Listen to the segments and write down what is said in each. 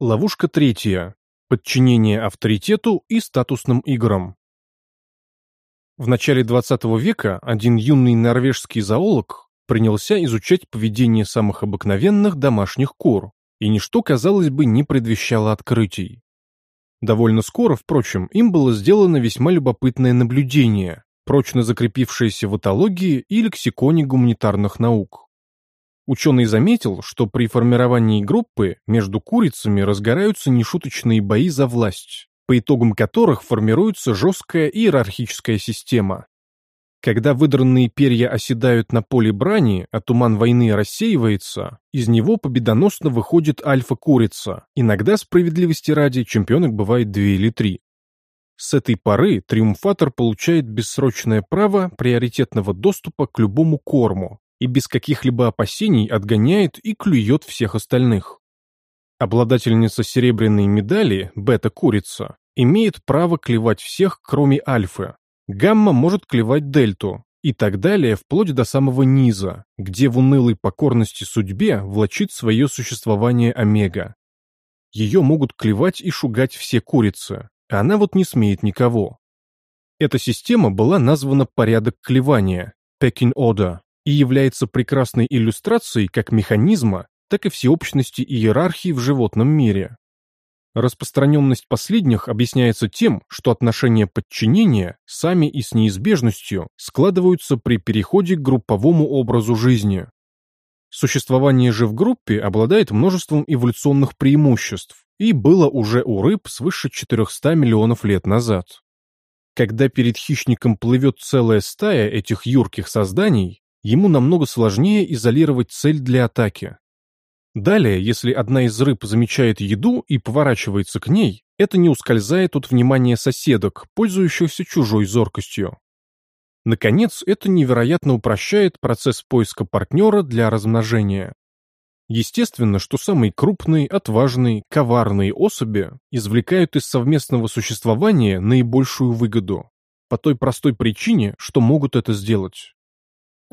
Ловушка третья. Подчинение авторитету и статусным играм. В начале XX века один юный норвежский зоолог принялся изучать поведение самых обыкновенных домашних кур, и ничто, казалось бы, не предвещало открытий. Довольно скоро, впрочем, им было сделано весьма любопытное наблюдение, прочно закрепившееся в этологии и лексиконе гуманитарных наук. Ученый заметил, что при формировании группы между курицами разгораются нешуточные бои за власть, по итогам которых формируется жесткая иерархическая система. Когда выдранные перья оседают на поле брани, а туман войны рассеивается, из него победоносно выходит альфа-курица. Иногда, справедливости ради, чемпионок бывает две или три. С этой поры триумфатор получает бессрочное право приоритетного доступа к любому корму, и без каких-либо опасений отгоняет и клюет всех остальных. Обладательница серебряной медали, бета-курица, имеет право клевать всех, кроме альфы. Гамма может клевать дельту, и так далее вплоть до самого низа, где в унылой покорности судьбе влачит свое существование омега. Ее могут клевать и шугать все курицы, а она вот не смеет никого. Эта система была названа порядок клевания, pecking order, и является прекрасной иллюстрацией как механизма, так и всеобщности иерархии в животном мире. Распространенность последних объясняется тем, что отношения подчинения сами и с неизбежностью складываются при переходе к групповому образу жизни. Существование же в группе обладает множеством эволюционных преимуществ и было уже у рыб свыше 400 миллионов лет назад. Когда перед хищником плывет целая стая этих юрких созданий, ему намного сложнее изолировать цель для атаки. Далее, если одна из рыб замечает еду и поворачивается к ней, это не ускользает от внимания соседок, пользующихся чужой зоркостью. Наконец, это невероятно упрощает процесс поиска партнера для размножения. Естественно, что самые крупные, отважные, коварные особи извлекают из совместного существования наибольшую выгоду, по той простой причине, что могут это сделать.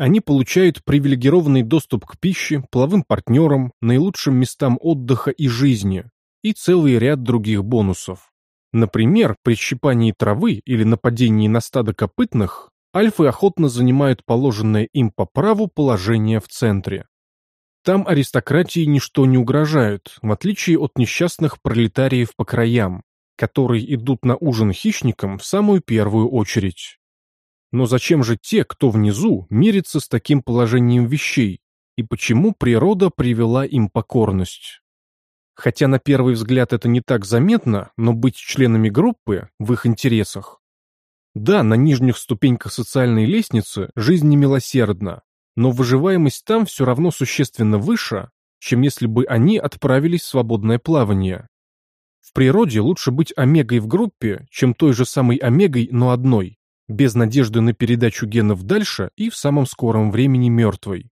Они получают привилегированный доступ к пище, половым партнерам, наилучшим местам отдыха и жизни и целый ряд других бонусов. Например, при щипании травы или нападении на стадо копытных альфы охотно занимают положенное им по праву положение в центре. Там аристократии ничто не угрожает, в отличие от несчастных пролетариев по краям, которые идут на ужин хищникам в самую первую очередь. Но зачем же те, кто внизу, мирятся с таким положением вещей, и почему природа привела им покорность? Хотя на первый взгляд это не так заметно, но быть членами группы в их интересах. Да, на нижних ступеньках социальной лестницы жизнь немилосердна, но выживаемость там все равно существенно выше, чем если бы они отправились в свободное плавание. В природе лучше быть омегой в группе, чем той же самой омегой, но одной без надежды на передачу генов дальше и в самом скором времени мертвой.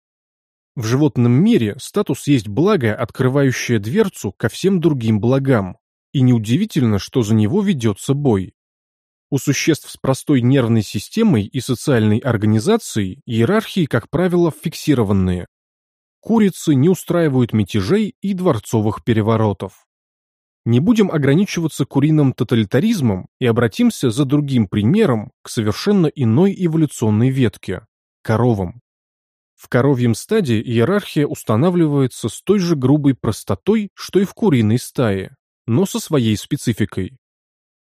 В животном мире статус есть благо, открывающее дверцу ко всем другим благам, и неудивительно, что за него ведется бой. У существ с простой нервной системой и социальной организацией иерархии, как правило, фиксированные. Курицы не устраивают мятежей и дворцовых переворотов. Не будем ограничиваться куриным тоталитаризмом и обратимся за другим примером к совершенно иной эволюционной ветке – коровам. В коровьем стаде иерархия устанавливается с той же грубой простотой, что и в куриной стае, но со своей спецификой.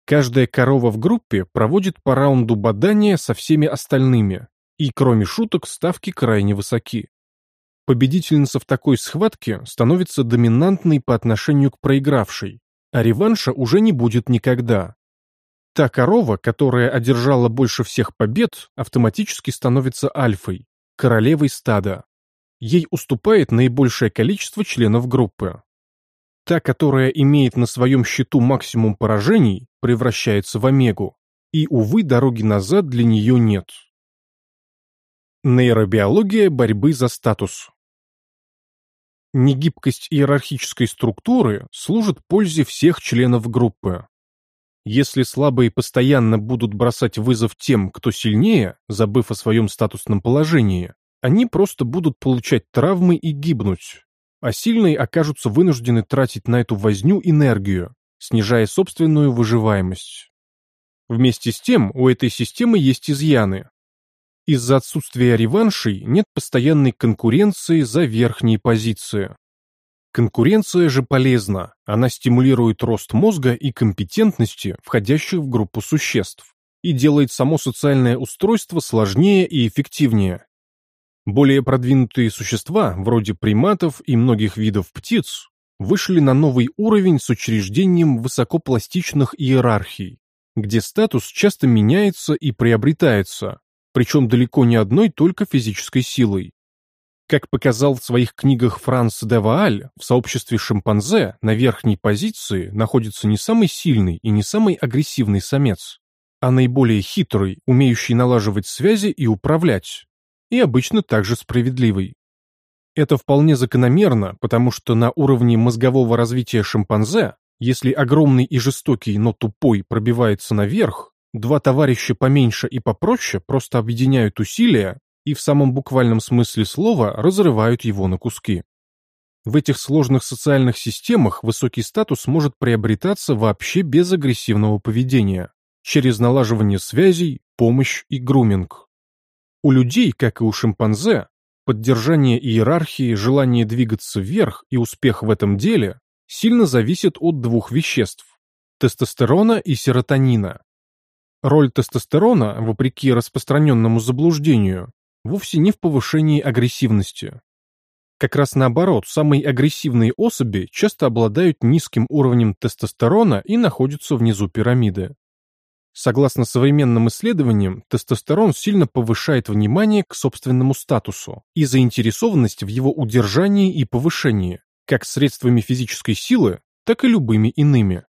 Каждая корова в группе проводит по раунду бадания со всеми остальными, и кроме шуток ставки крайне высоки. Победительница в такой схватке становится доминантной по отношению к проигравшей, а реванша уже не будет никогда. Та корова, которая одержала больше всех побед, автоматически становится альфой, королевой стада. Ей уступает наибольшее количество членов группы. Та, которая имеет на своем счету максимум поражений, превращается в омегу, и, увы, дороги назад для нее нет. Нейробиология борьбы за статус Негибкость иерархической структуры служит пользе всех членов группы. Если слабые постоянно будут бросать вызов тем, кто сильнее, забыв о своем статусном положении, они просто будут получать травмы и гибнуть. а сильные окажутся вынуждены тратить на эту возню энергию, снижая собственную выживаемость. Вместе с тем у этой системы есть изъяны. Из-за отсутствия реваншей нет постоянной конкуренции за верхние позиции. Конкуренция же полезна, она стимулирует рост мозга и компетентности входящих в группу существ и делает само социальное устройство сложнее и эффективнее. Более продвинутые существа, вроде приматов и многих видов птиц, вышли на новый уровень с учреждением высокопластичных иерархий, где статус часто меняется и приобретается, причем далеко не одной только физической силой. Как показал в своих книгах Франс де Вааль, в сообществе шимпанзе на верхней позиции находится не самый сильный и не самый агрессивный самец, а наиболее хитрый, умеющий налаживать связи и управлять, и обычно также справедливый. Это вполне закономерно, потому что на уровне мозгового развития шимпанзе, если огромный и жестокий, но тупой пробивается наверх, два товарища поменьше и попроще просто объединяют усилия и в самом буквальном смысле слова разрывают его на куски. В этих сложных социальных системах высокий статус может приобретаться вообще без агрессивного поведения, через налаживание связей, помощь и груминг. У людей, как и у шимпанзе, поддержание иерархии, желание двигаться вверх и успех в этом деле сильно зависит от двух веществ – тестостерона и серотонина. Роль тестостерона, вопреки распространенному заблуждению, вовсе не в повышении агрессивности. Как раз наоборот, самые агрессивные особи часто обладают низким уровнем тестостерона и находятся внизу пирамиды. Согласно современным исследованиям, тестостерон сильно повышает внимание к собственному статусу и заинтересованность в его удержании и повышении, как средствами физической силы, так и любыми иными.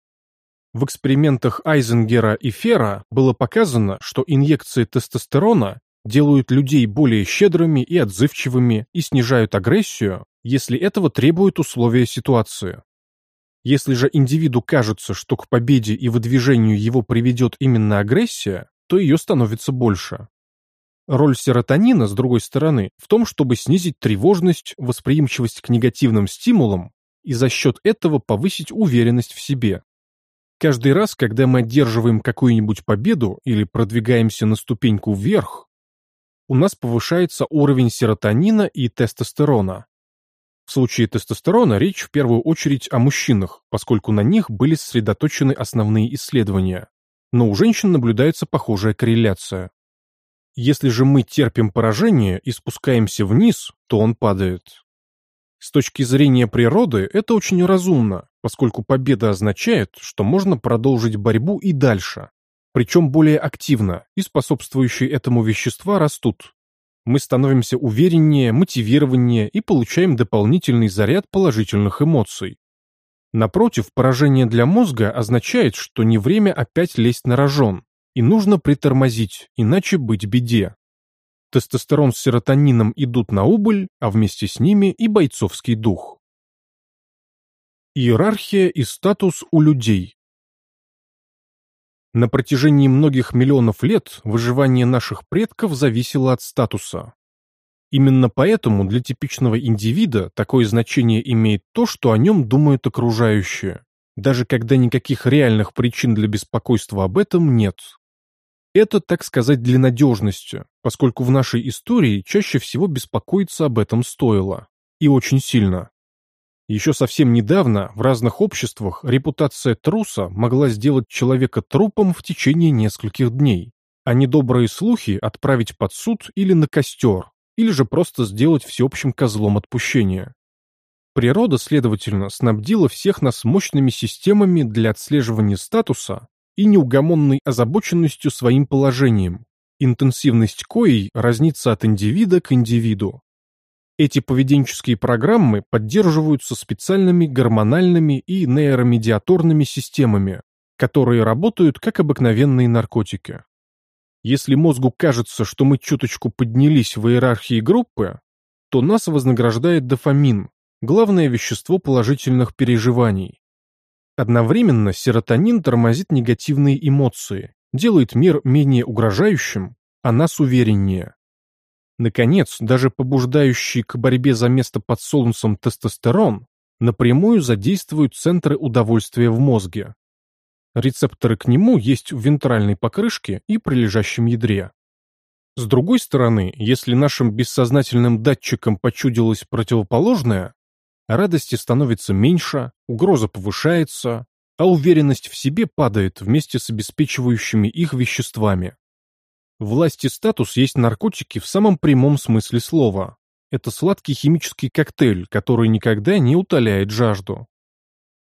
В экспериментах Айзенгера и Фера было показано, что инъекции тестостерона делают людей более щедрыми и отзывчивыми и снижают агрессию, если этого требуют условия ситуации. Если же индивиду кажется, что к победе и выдвижению его приведет именно агрессия, то ее становится больше. Роль серотонина, с другой стороны, в том, чтобы снизить тревожность, восприимчивость к негативным стимулам и за счет этого повысить уверенность в себе. Каждый раз, когда мы одерживаем какую-нибудь победу или продвигаемся на ступеньку вверх, у нас повышается уровень серотонина и тестостерона, в случае тестостерона речь в первую очередь о мужчинах, поскольку на них были сосредоточены основные исследования. Но у женщин наблюдается похожая корреляция. Если же мы терпим поражение и спускаемся вниз, то он падает. С точки зрения природы это очень разумно, поскольку победа означает, что можно продолжить борьбу и дальше, причем более активно, и способствующие этому вещества растут, мы становимся увереннее, мотивированнее и получаем дополнительный заряд положительных эмоций. Напротив, поражение для мозга означает, что не время опять лезть на рожон, и нужно притормозить, иначе быть беде. Тестостерон с серотонином идут на убыль, а вместе с ними и бойцовский дух. Иерархия и статус у людей на протяжении многих миллионов лет выживание наших предков зависело от статуса. Именно поэтому для типичного индивида такое значение имеет то, что о нем думают окружающие, даже когда никаких реальных причин для беспокойства об этом нет. Это, так сказать, для надежности, поскольку в нашей истории чаще всего беспокоиться об этом стоило. И очень сильно. Еще совсем недавно в разных обществах репутация труса могла сделать человека трупом в течение нескольких дней, а недобрые слухи отправить под суд или на костер, или же просто сделать всеобщим козлом отпущения. Природа, следовательно, снабдила всех нас мощными системами для отслеживания статуса и неугомонной озабоченностью своим положением, интенсивность коей разнится от индивида к индивиду. Эти поведенческие программы поддерживаются специальными гормональными и нейромедиаторными системами, которые работают как обыкновенные наркотики. Если мозгу кажется, что мы чуточку поднялись в иерархии группы, то нас вознаграждает дофамин, главное вещество положительных переживаний. Одновременно серотонин тормозит негативные эмоции, делает мир менее угрожающим, а нас увереннее. Наконец, даже побуждающий к борьбе за место под солнцем тестостерон напрямую задействуют центры удовольствия в мозге. Рецепторы к нему есть в вентральной покрышке и прилежащем ядре. С другой стороны, если нашим бессознательным датчикам почудилось противоположное, радости становится меньше, угроза повышается, а уверенность в себе падает вместе с обеспечивающими их веществами. Власть и статус есть наркотики в самом прямом смысле слова. Это сладкий химический коктейль, который никогда не утоляет жажду.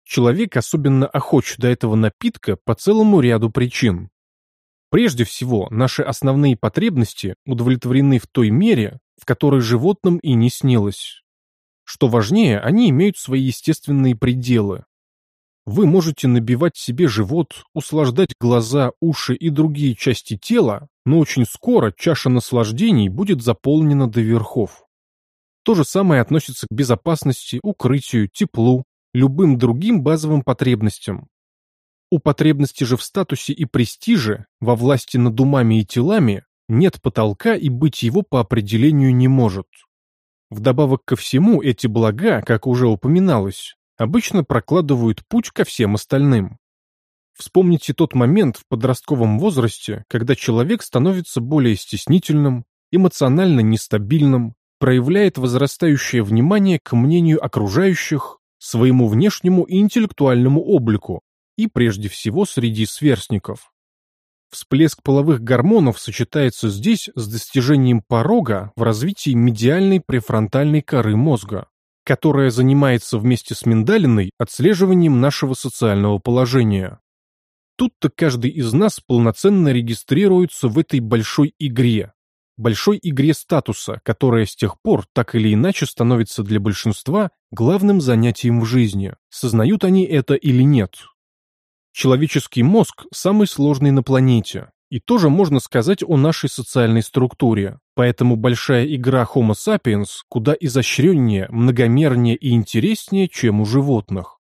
Человек особенно охоч до этого напитка по целому ряду причин. Прежде всего, наши основные потребности удовлетворены в той мере, в которой животным и не снилось. Что важнее, они имеют свои естественные пределы. Вы можете набивать себе живот, услаждать глаза, уши и другие части тела, но очень скоро чаша наслаждений будет заполнена до верхов. То же самое относится к безопасности, укрытию, теплу, любым другим базовым потребностям. У потребности же в статусе и престиже, во власти над умами и телами, нет потолка и быть его по определению не может. Вдобавок ко всему эти блага, как уже упоминалось, обычно прокладывают путь ко всем остальным. Вспомните тот момент в подростковом возрасте, когда человек становится более стеснительным, эмоционально нестабильным, проявляет возрастающее внимание к мнению окружающих, своему внешнему и интеллектуальному облику и прежде всего среди сверстников. Всплеск половых гормонов сочетается здесь с достижением порога в развитии медиальной префронтальной коры мозга, которая занимается вместе с миндалиной отслеживанием нашего социального положения. Тут-то каждый из нас полноценно регистрируется в этой большой игре, большой игре статуса, которая с тех пор так или иначе становится для большинства главным занятием в жизни, сознают они это или нет. Человеческий мозг самый сложный на планете, и тоже можно сказать о нашей социальной структуре, поэтому большая игра Homo sapiens куда изощреннее, многомернее и интереснее, чем у животных.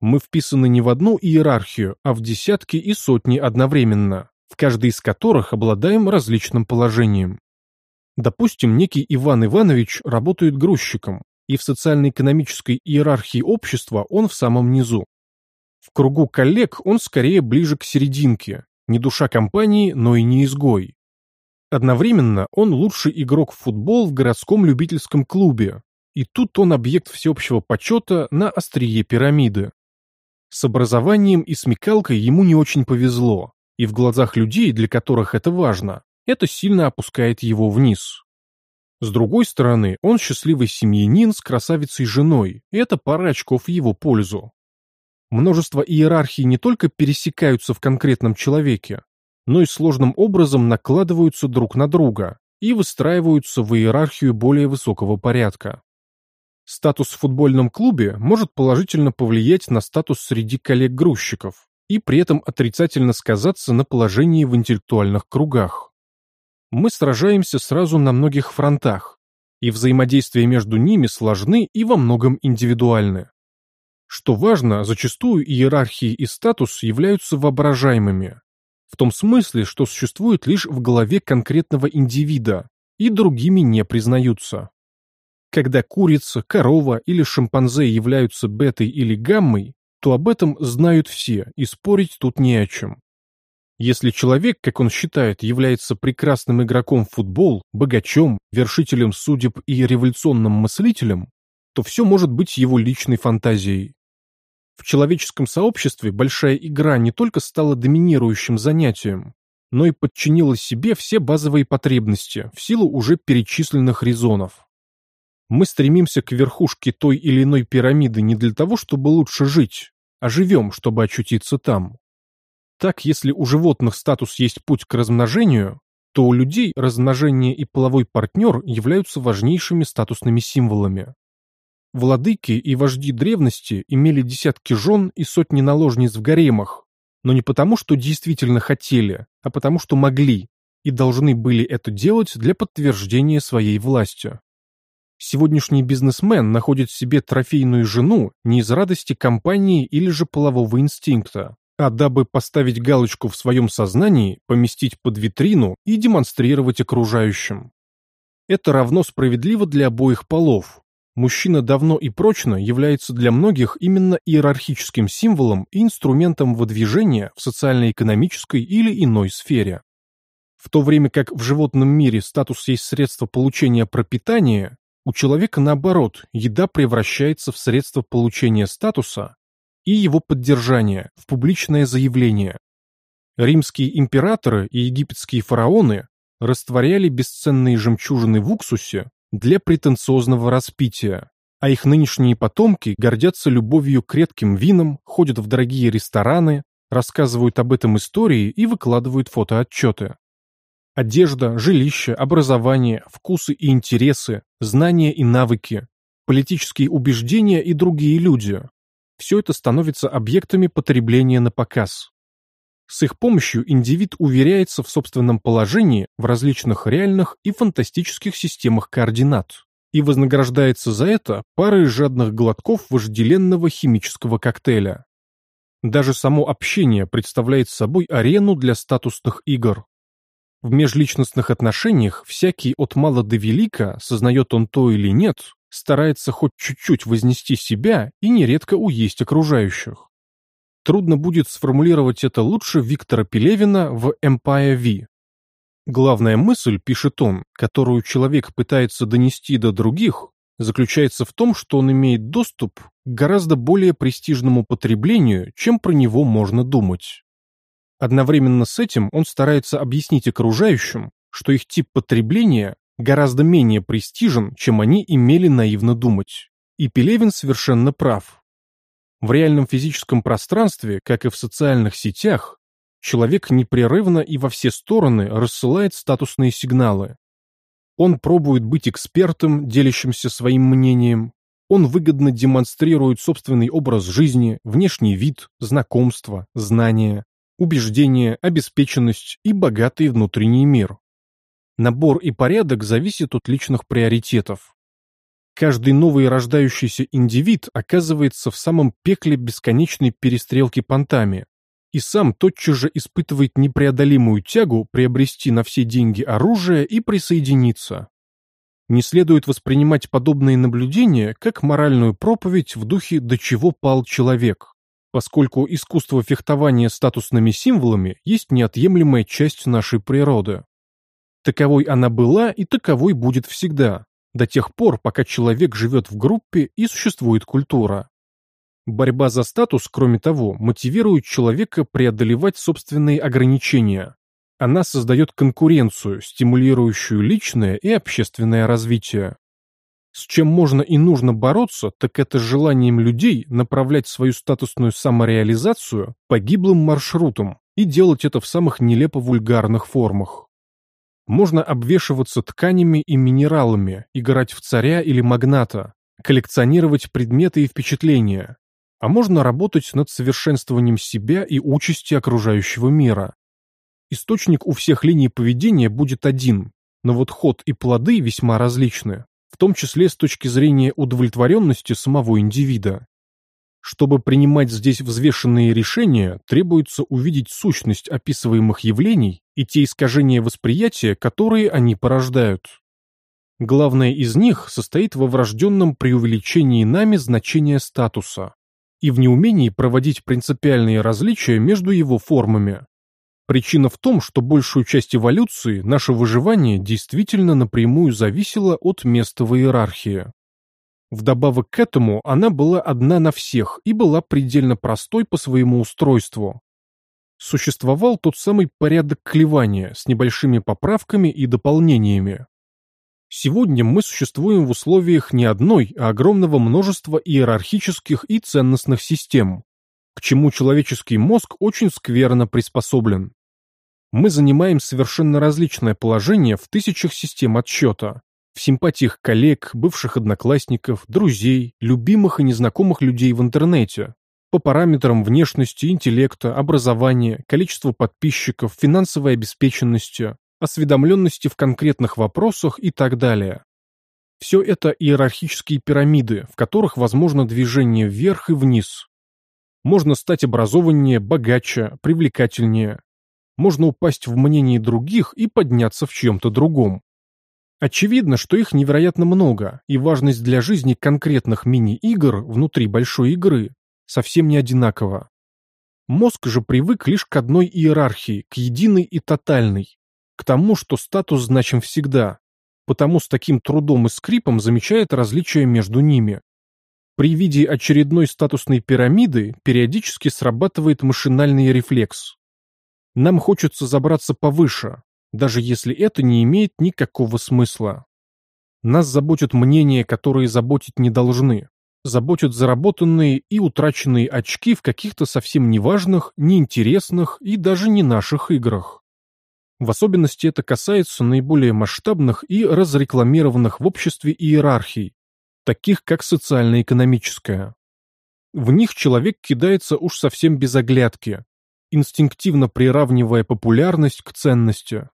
Мы вписаны не в одну иерархию, а в десятки и сотни одновременно, в каждой из которых обладаем различным положением. Допустим, некий Иван Иванович работает грузчиком, и в социально-экономической иерархии общества он в самом низу. В кругу коллег он скорее ближе к серединке, не душа компании, но и не изгой. Одновременно он лучший игрок в футбол в городском любительском клубе, и тут он объект всеобщего почета на острие пирамиды. С образованием и смекалкой ему не очень повезло, и в глазах людей, для которых это важно, это сильно опускает его вниз. С другой стороны, он счастливый семьянин с красавицей женой, и это пара очков в его пользу. Множество иерархий не только пересекаются в конкретном человеке, но и сложным образом накладываются друг на друга и выстраиваются в иерархию более высокого порядка. Статус в футбольном клубе может положительно повлиять на статус среди коллег-грузчиков, и при этом отрицательно сказаться на положении в интеллектуальных кругах. Мы сражаемся сразу на многих фронтах, и взаимодействия между ними сложны и во многом индивидуальны. Что важно, зачастую иерархии и статус являются воображаемыми, в том смысле, что существуют лишь в голове конкретного индивида и другими не признаются. Когда курица, корова или шимпанзе являются бетой или гаммой, то об этом знают все, и спорить тут не о чем. Если человек, как он считает, является прекрасным игроком в футбол, богачом, вершителем судеб и революционным мыслителем, то все может быть его личной фантазией. В человеческом сообществе большая игра не только стала доминирующим занятием, но и подчинила себе все базовые потребности в силу уже перечисленных резонов. Мы стремимся к верхушке той или иной пирамиды не для того, чтобы лучше жить, а живем, чтобы очутиться там. Так, если у животных статус есть путь к размножению, то у людей размножение и половой партнер являются важнейшими статусными символами. Владыки и вожди древности имели десятки жен и сотни наложниц в гаремах, но не потому, что действительно хотели, а потому, что могли и должны были это делать для подтверждения своей власти. Сегодняшний бизнесмен находит себе трофейную жену не из радости компании или же полового инстинкта, а дабы поставить галочку в своем сознании, поместить под витрину и демонстрировать окружающим. Это равно справедливо для обоих полов. Мужчина давно и прочно является для многих именно иерархическим символом и инструментом выдвижения в социально-экономической или иной сфере. В то время как в животном мире статус есть средство получения пропитания, у человека наоборот, еда превращается в средство получения статуса и его поддержания в публичное заявление. Римские императоры и египетские фараоны растворяли бесценные жемчужины в уксусе для претенциозного распития, а их нынешние потомки гордятся любовью к редким винам, ходят в дорогие рестораны, рассказывают об этом истории и выкладывают фотоотчеты. Одежда, жилище, образование, вкусы и интересы, знания и навыки, политические убеждения и другие люди – все это становится объектами потребления на показ. С их помощью индивид уверяется в собственном положении в различных реальных и фантастических системах координат и вознаграждается за это парой жадных глотков вожделенного химического коктейля. Даже само общение представляет собой арену для статусных игр. В межличностных отношениях всякий от мала до велика, сознает он то или нет, старается хоть чуть-чуть вознести себя и нередко уесть окружающих. Трудно будет сформулировать это лучше Виктора Пелевина в Empire V. Главная мысль, пишет он, которую человек пытается донести до других, заключается в том, что он имеет доступ к гораздо более престижному потреблению, чем про него можно думать. Одновременно с этим он старается объяснить окружающим, что их тип потребления гораздо менее престижен, чем они имели наивно думать. И Пелевин совершенно прав. В реальном физическом пространстве, как и в социальных сетях, человек непрерывно и во все стороны рассылает статусные сигналы. Он пробует быть экспертом, делящимся своим мнением. Он выгодно демонстрирует собственный образ жизни, внешний вид, знакомства, знания убеждение, обеспеченность и богатый внутренний мир. Набор и порядок зависят от личных приоритетов. Каждый новый рождающийся индивид оказывается в самом пекле бесконечной перестрелки понтами и сам тотчас же испытывает непреодолимую тягу приобрести на все деньги оружие и присоединиться. Не следует воспринимать подобные наблюдения как моральную проповедь в духе «до чего пал человек», поскольку искусство фехтования статусными символами есть неотъемлемая часть нашей природы. Таковой она была и таковой будет всегда, до тех пор, пока человек живет в группе и существует культура. Борьба за статус, кроме того, мотивирует человека преодолевать собственные ограничения. Она создает конкуренцию, стимулирующую личное и общественное развитие. С чем можно и нужно бороться, так это желанием людей направлять свою статусную самореализацию погиблым маршрутом и делать это в самых нелепо-вульгарных формах. Можно обвешиваться тканями и минералами, играть в царя или магната, коллекционировать предметы и впечатления, а можно работать над совершенствованием себя и участи окружающего мира. Источник у всех линий поведения будет один, но вот ход и плоды весьма различны в том числе с точки зрения удовлетворенности самого индивида. Чтобы принимать здесь взвешенные решения, требуется увидеть сущность описываемых явлений и те искажения восприятия, которые они порождают. Главное из них состоит во врожденном преувеличении нами значения статуса и в неумении проводить принципиальные различия между его формами. Причина в том, что большую часть эволюции наше выживание действительно напрямую зависело от места в иерархии. Вдобавок к этому она была одна на всех и была предельно простой по своему устройству. Существовал тот самый порядок клевания с небольшими поправками и дополнениями. Сегодня мы существуем в условиях не одной, а огромного множества иерархических и ценностных систем, к чему человеческий мозг очень скверно приспособлен мы занимаем совершенно различное положение в тысячах систем отсчета, в симпатиях коллег, бывших одноклассников, друзей, любимых и незнакомых людей в интернете, по параметрам внешности, интеллекта, образования, количества подписчиков, финансовой обеспеченности, осведомленности в конкретных вопросах и так далее. Все это иерархические пирамиды, в которых возможно движение вверх и вниз. Можно стать образованнее, богаче, привлекательнее, можно упасть в мнении других и подняться в чем-то другом. Очевидно, что их невероятно много, и важность для жизни конкретных мини-игр внутри большой игры совсем не одинакова. Мозг же привык лишь к одной иерархии, к единой и тотальной, к тому, что статус значим всегда, потому с таким трудом и скрипом замечает различия между ними. При виде очередной статусной пирамиды периодически срабатывает машинальный рефлекс. Нам хочется забраться повыше, даже если это не имеет никакого смысла. Нас заботят мнения, которые заботить не должны. Заботят заработанные и утраченные очки в каких-то совсем неважных, неинтересных и даже не наших играх. В особенности это касается наиболее масштабных и разрекламированных в обществе иерархий, таких как социально-экономическая. В них человек кидается уж совсем без оглядки, инстинктивно приравнивая популярность к ценности.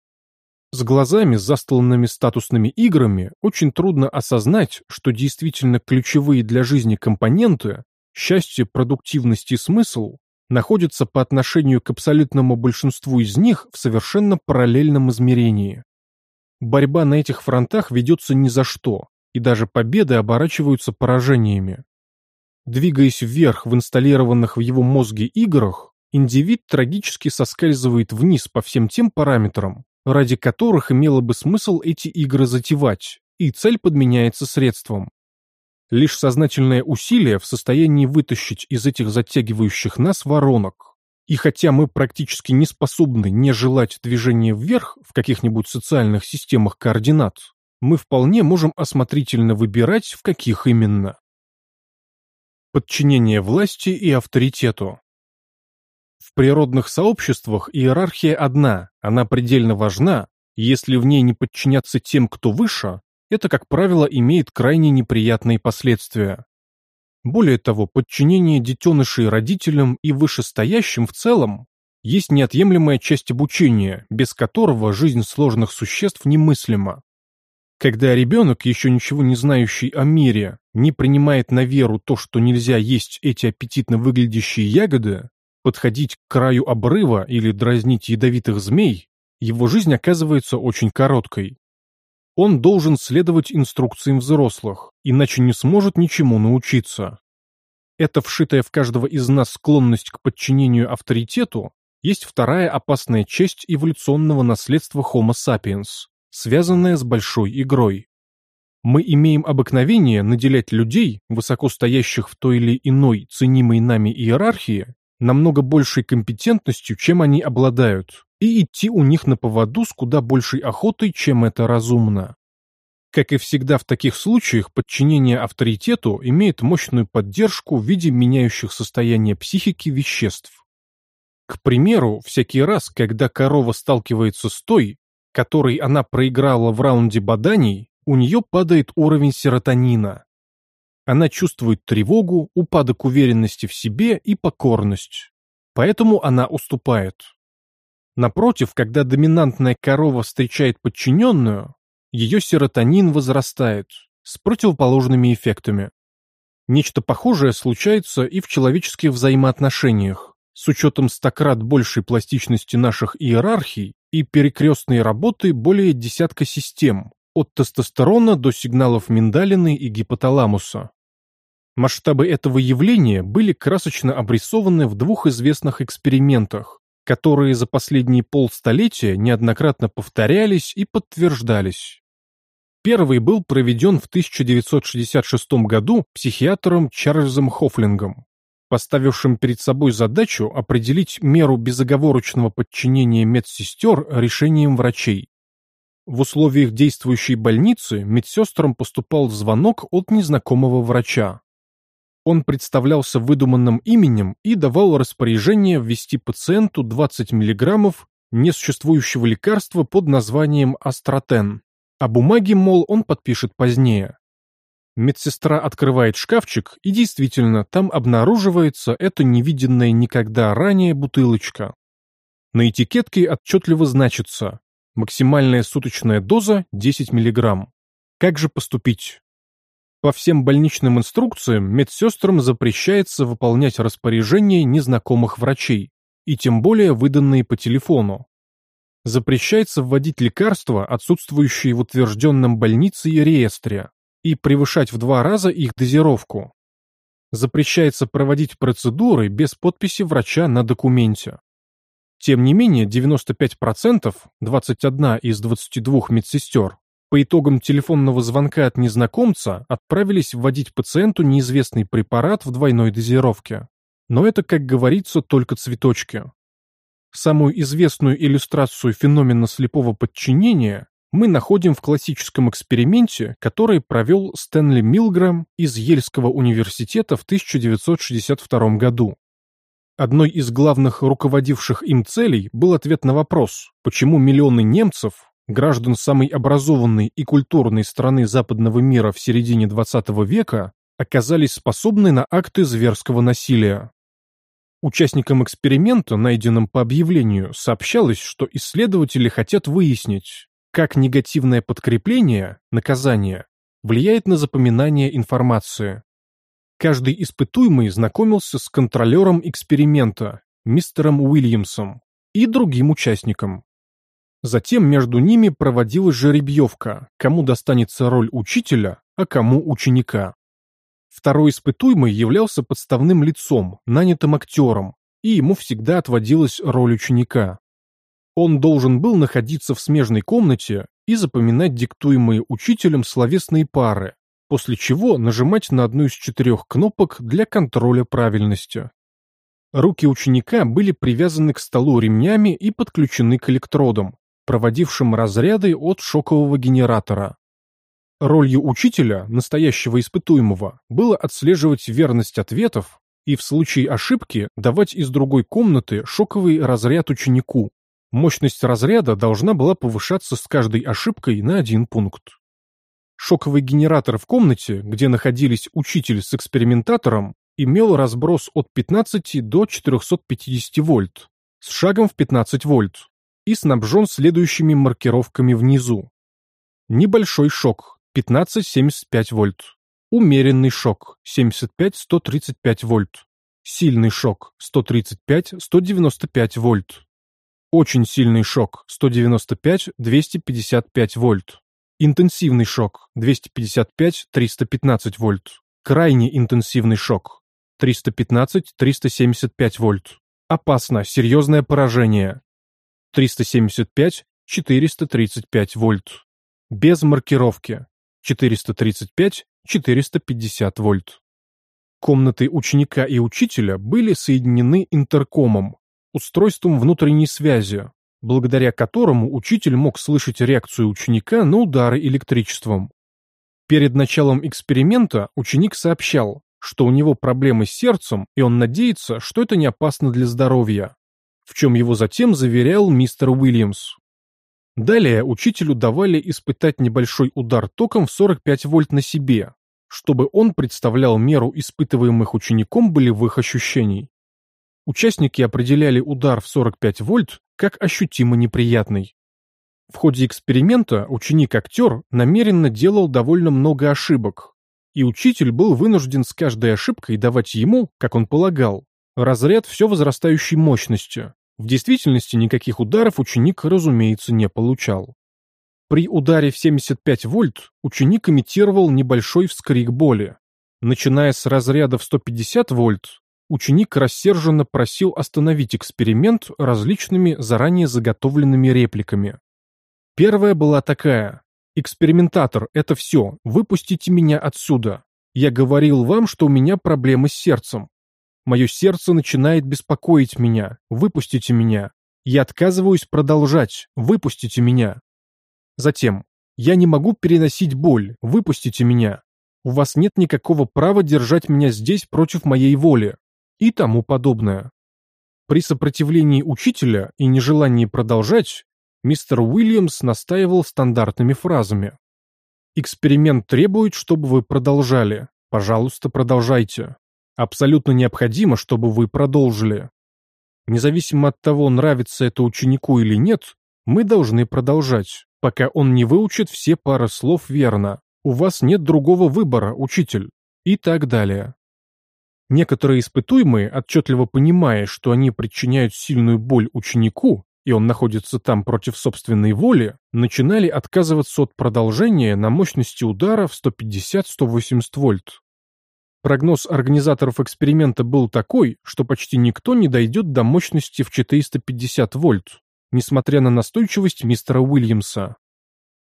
С глазами, застланными статусными играми, очень трудно осознать, что действительно ключевые для жизни компоненты – счастье, продуктивность и смысл – находятся по отношению к абсолютному большинству из них в совершенно параллельном измерении. Борьба на этих фронтах ведется ни за что, и даже победы оборачиваются поражениями. Двигаясь вверх в инсталлированных в его мозге играх, индивид трагически соскальзывает вниз по всем тем параметрам, ради которых имело бы смысл эти игры затевать, и цель подменяется средством. Лишь сознательное усилие в состоянии вытащить из этих затягивающих нас воронок. И хотя мы практически не способны не желать движения вверх в каких-нибудь социальных системах координат, мы вполне можем осмотрительно выбирать, в каких именно. Подчинение власти и авторитету. В природных сообществах иерархия одна, она предельно важна, если в ней не подчиняться тем, кто выше, это, как правило, имеет крайне неприятные последствия. Более того, подчинение детенышей родителям и вышестоящим в целом есть неотъемлемая часть обучения, без которого жизнь сложных существ немыслима. Когда ребенок, еще ничего не знающий о мире, не принимает на веру то, что нельзя есть эти аппетитно выглядящие ягоды, подходить к краю обрыва или дразнить ядовитых змей, его жизнь оказывается очень короткой. Он должен следовать инструкциям взрослых, иначе не сможет ничему научиться. Эта вшитая в каждого из нас склонность к подчинению авторитету есть вторая опасная часть эволюционного наследства Homo sapiens, связанная с большой игрой. Мы имеем обыкновение наделять людей, высоко стоящих в той или иной ценимой нами иерархии, намного большей компетентностью, чем они обладают, и идти у них на поводу с куда большей охотой, чем это разумно. Как и всегда в таких случаях, подчинение авторитету имеет мощную поддержку в виде меняющих состояние психики веществ. К примеру, всякий раз, когда корова сталкивается с той, которой она проиграла в раунде баданий, у нее падает уровень серотонина, она чувствует тревогу, упадок уверенности в себе и покорность. Поэтому она уступает. Напротив, когда доминантная корова встречает подчиненную, ее серотонин возрастает, с противоположными эффектами. Нечто похожее случается и в человеческих взаимоотношениях. С учетом стократ большей пластичности наших иерархий и перекрестной работы более десятка систем, от тестостерона до сигналов миндалины и гипоталамуса. Масштабы этого явления были красочно обрисованы в двух известных экспериментах, которые за последние полстолетия неоднократно повторялись и подтверждались. Первый был проведен в 1966 году психиатром Чарльзом Хофлингом, поставившим перед собой задачу определить меру безоговорочного подчинения медсестер решениям врачей. В условиях действующей больницы медсестрам поступал звонок от незнакомого врача. Он представлялся выдуманным именем и давал распоряжение ввести пациенту 20 мг несуществующего лекарства под названием Астратен, а бумаги, мол, он подпишет позднее. Медсестра открывает шкафчик, и действительно, там обнаруживается эта невиденная никогда ранее бутылочка. На этикетке отчетливо значится максимальная суточная доза 10 мг. Как же поступить? По всем больничным инструкциям медсестрам запрещается выполнять распоряжения незнакомых врачей, и тем более выданные по телефону. Запрещается вводить лекарства, отсутствующие в утвержденном больнице и реестре, и превышать в два раза их дозировку. Запрещается проводить процедуры без подписи врача на документе. Тем не менее, 95%, 21 из 22 медсестер, по итогам телефонного звонка от незнакомца отправились вводить пациенту неизвестный препарат в двойной дозировке. Но это, как говорится, только цветочки. Самую известную иллюстрацию феномена слепого подчинения мы находим в классическом эксперименте, который провел Стэнли Милгрэм из Ельского университета в 1962 году. Одной из главных руководивших им целей был ответ на вопрос, почему миллионы немцев, граждан самой образованной и культурной страны западного мира в середине XX века, оказались способны на акты зверского насилия. Участникам эксперимента, найденным по объявлению, сообщалось, что исследователи хотят выяснить, как негативное подкрепление, наказание, влияет на запоминание информации. Каждый испытуемый знакомился с контролером эксперимента, мистером Уильямсом, и другим участником. Затем между ними проводилась жеребьевка, кому достанется роль учителя, а кому ученика. Второй испытуемый являлся подставным лицом, нанятым актером, и ему всегда отводилась роль ученика. Он должен был находиться в смежной комнате и запоминать диктуемые учителем словесные пары, после чего нажимать на одну из четырех кнопок для контроля правильности. Руки ученика были привязаны к столу ремнями и подключены к электродам, проводившим разряды от шокового генератора. Ролью учителя, настоящего испытуемого, было отслеживать верность ответов и в случае ошибки давать из другой комнаты шоковый разряд ученику. Мощность разряда должна была повышаться с каждой ошибкой на один пункт. Шоковый генератор в комнате, где находились учитель с экспериментатором, имел разброс от 15 до 450 вольт, с шагом в 15 вольт, и снабжен следующими маркировками внизу. Небольшой шок 15-75 вольт. Умеренный шок 75-135 вольт. Сильный шок 135-195 вольт. Очень сильный шок 195-255 вольт. Интенсивный шок 255-315 вольт. Крайне интенсивный шок 315-375 вольт. Опасно, серьезное поражение 375-435 вольт. Без маркировки 435-450 вольт. Комнаты ученика и учителя были соединены интеркомом, устройством внутренней связи, благодаря которому учитель мог слышать реакцию ученика на удары электричеством. Перед началом эксперимента ученик сообщал, что у него проблемы с сердцем, и он надеется, что это не опасно для здоровья, в чем его затем заверял мистер Уильямс. Далее учителю давали испытать небольшой удар током в 45 вольт на себе, чтобы он представлял меру испытываемых учеником болевых ощущений. Участники определяли удар в 45 вольт как ощутимо неприятный. В ходе эксперимента ученик-актер намеренно делал довольно много ошибок, и учитель был вынужден с каждой ошибкой давать ему, как он полагал, разряд все возрастающей мощности. В действительности никаких ударов ученик, разумеется, не получал. При ударе в 75 вольт ученик имитировал небольшой вскрик боли. Начиная с разряда в 150 вольт, ученик рассерженно просил остановить эксперимент различными заранее заготовленными репликами. Первая была такая. «Экспериментатор, это все, выпустите меня отсюда. Я говорил вам, что у меня проблемы с сердцем. Мое сердце начинает беспокоить меня. Выпустите меня. Я отказываюсь продолжать. Выпустите меня». Затем. «Я не могу переносить боль. Выпустите меня. У вас нет никакого права держать меня здесь против моей воли и тому подобное. При сопротивлении учителя и нежелании продолжать, мистер Уильямс настаивал стандартными фразами. «Эксперимент требует, чтобы вы продолжали. Пожалуйста, продолжайте. Абсолютно необходимо, чтобы вы продолжили. Независимо от того, нравится это ученику или нет, мы должны продолжать, пока он не выучит все пары слов верно. У вас нет другого выбора, учитель. И так далее. Некоторые испытуемые, отчетливо понимая, что они причиняют сильную боль ученику, и он находится там против собственной воли, начинали отказываться от продолжения на мощности удара в 150-180 вольт. Прогноз организаторов эксперимента был такой, что почти никто не дойдет до мощности в 450 вольт, несмотря на настойчивость мистера Уильямса.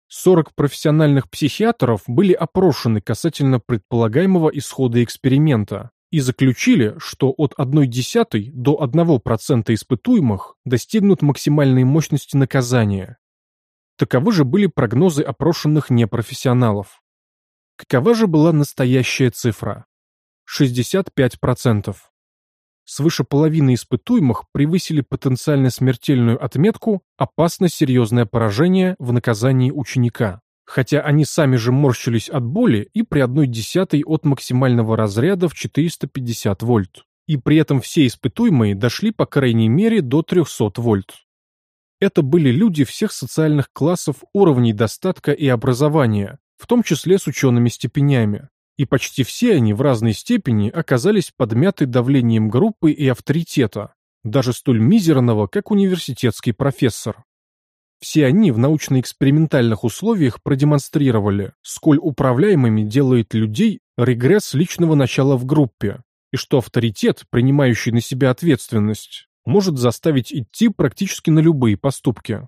40 профессиональных психиатров были опрошены касательно предполагаемого исхода эксперимента и заключили, что от 0,1 до 1% испытуемых достигнут максимальной мощности наказания. Таковы же были прогнозы опрошенных непрофессионалов. Какова же была настоящая цифра? 65%. Свыше половины испытуемых превысили потенциально смертельную отметку «опасно серьезное поражение в наказании ученика», хотя они сами же морщились от боли и при одной десятой от максимального разряда в 450 вольт. И при этом все испытуемые дошли по крайней мере до 300 вольт. Это были люди всех социальных классов, уровней достатка и образования, в том числе с учеными степенями и почти все они в разной степени оказались подмяты давлением группы и авторитета, даже столь мизерного, как университетский профессор. Все они в научно-экспериментальных условиях продемонстрировали, сколь управляемыми делает людей регресс личного начала в группе, и что авторитет, принимающий на себя ответственность, может заставить идти практически на любые поступки.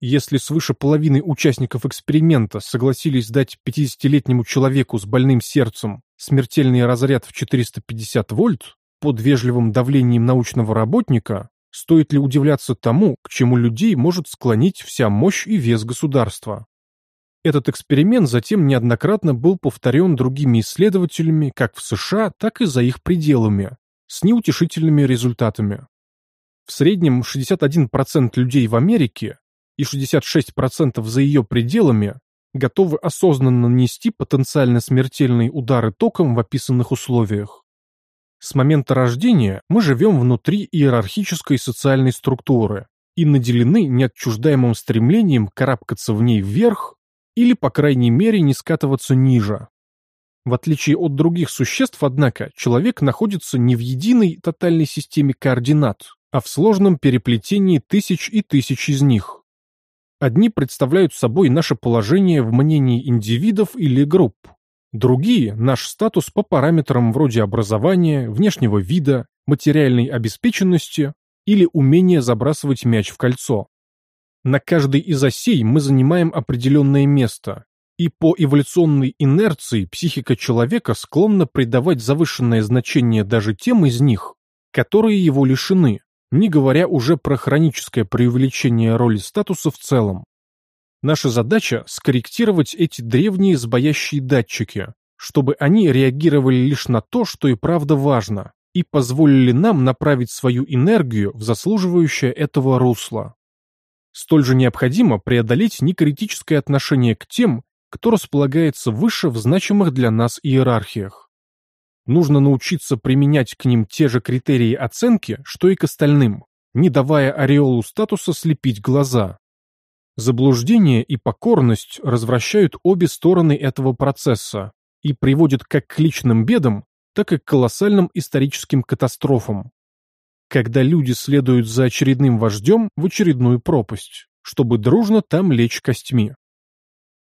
Если свыше половины участников эксперимента согласились дать 50-летнему человеку с больным сердцем смертельный разряд в 450 вольт под вежливым давлением научного работника, стоит ли удивляться тому, к чему людей может склонить вся мощь и вес государства? Этот эксперимент затем неоднократно был повторен другими исследователями как в США, так и за их пределами, с неутешительными результатами. В среднем 61% людей в Америке и 66% за ее пределами готовы осознанно нанести потенциально смертельные удары током в описанных условиях. С момента рождения мы живем внутри иерархической социальной структуры и наделены неотчуждаемым стремлением карабкаться в ней вверх или, по крайней мере, не скатываться ниже. В отличие от других существ, однако, человек находится не в единой тотальной системе координат, а в сложном переплетении тысяч и тысяч из них. Одни представляют собой наше положение в мнении индивидов или групп, другие – наш статус по параметрам вроде образования, внешнего вида, материальной обеспеченности или умения забрасывать мяч в кольцо. На каждой из осей мы занимаем определенное место, и по эволюционной инерции психика человека склонна придавать завышенное значение даже тем из них, которые его лишены, не говоря уже про хроническое преувеличение роли статуса в целом. Наша задача – скорректировать эти древние сбоящие датчики, чтобы они реагировали лишь на то, что и правда важно, и позволили нам направить свою энергию в заслуживающее этого русло. Столь же необходимо преодолеть некритическое отношение к тем, кто располагается выше в значимых для нас иерархиях. Нужно научиться применять к ним те же критерии оценки, что и к остальным, не давая ореолу статуса слепить глаза. Заблуждение и покорность развращают обе стороны этого процесса и приводят как к личным бедам, так и к колоссальным историческим катастрофам. Когда люди следуют за очередным вождем в очередную пропасть, чтобы дружно там лечь костьми.